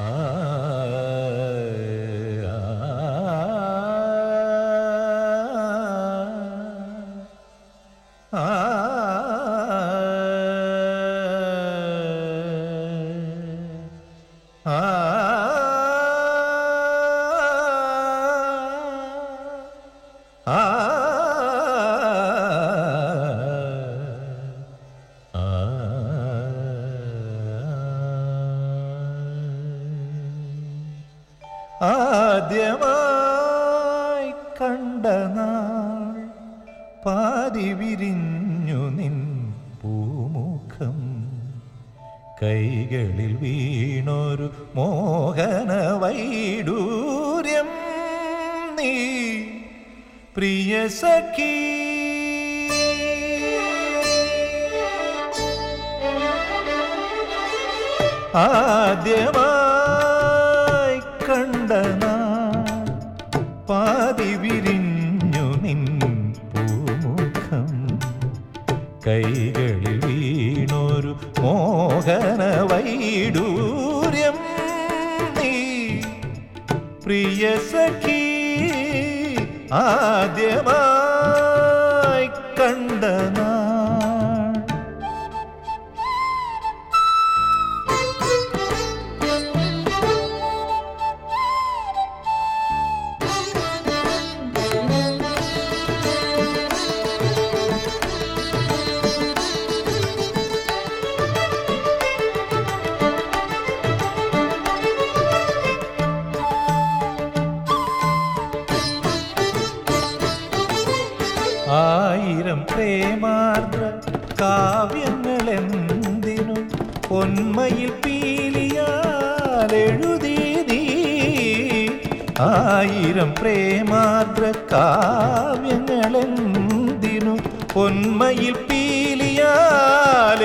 Ah. ആദ്യമായി കണ്ട നാൾ പാതി വിരിഞ്ഞു നിൻ പൂമുഖം. കൈകളിൽ വീണൊരു മോഹന വൈഡൂര്യം നീ. പ്രിയ സഖീ. ആദ്യമായി കൈകളിൽ വീണൊരു മോഹന വൈഡൂര്യം നീ. പ്രിയ സഖി ആദ്യമായി കണ്ട പ്രേമാർദ്ര കാവ്യങ്ങളെന്തിനു പൊന്മയിൽ പീലിയാലെഴുതി നീ ആയിരം പ്രേമാർദ്ര കാവ്യങ്ങളെന്തിനു പൊന്മയിൽ പീലിയാൽ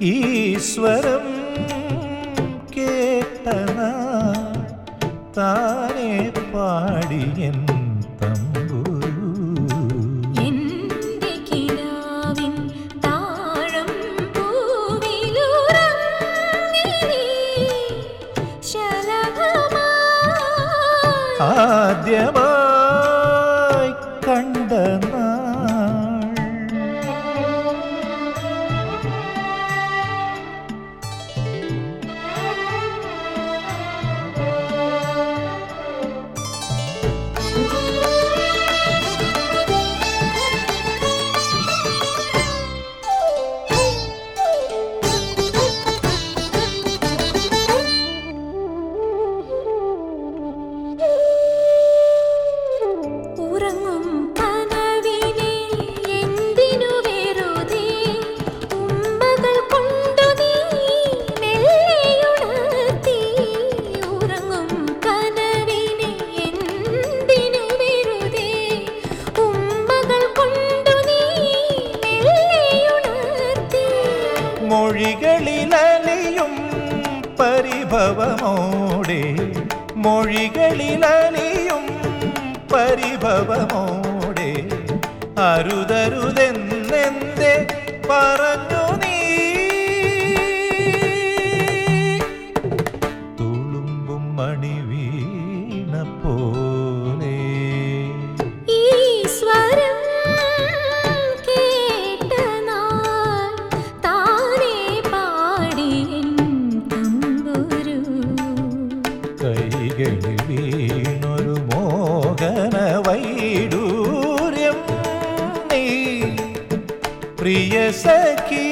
ഈശ്വരം കേട്ടന താനെ പാടിയൻ തമ്പുരു. പരിഭവമോടെ മൊഴികളിലലിയും പരിഭവമോടെ അരുതരുതെന്നെന്തേ പറഞ്ഞു വീണൊരു മോഹന വൈഡൂര്യം നീ പ്രിയ സഖീ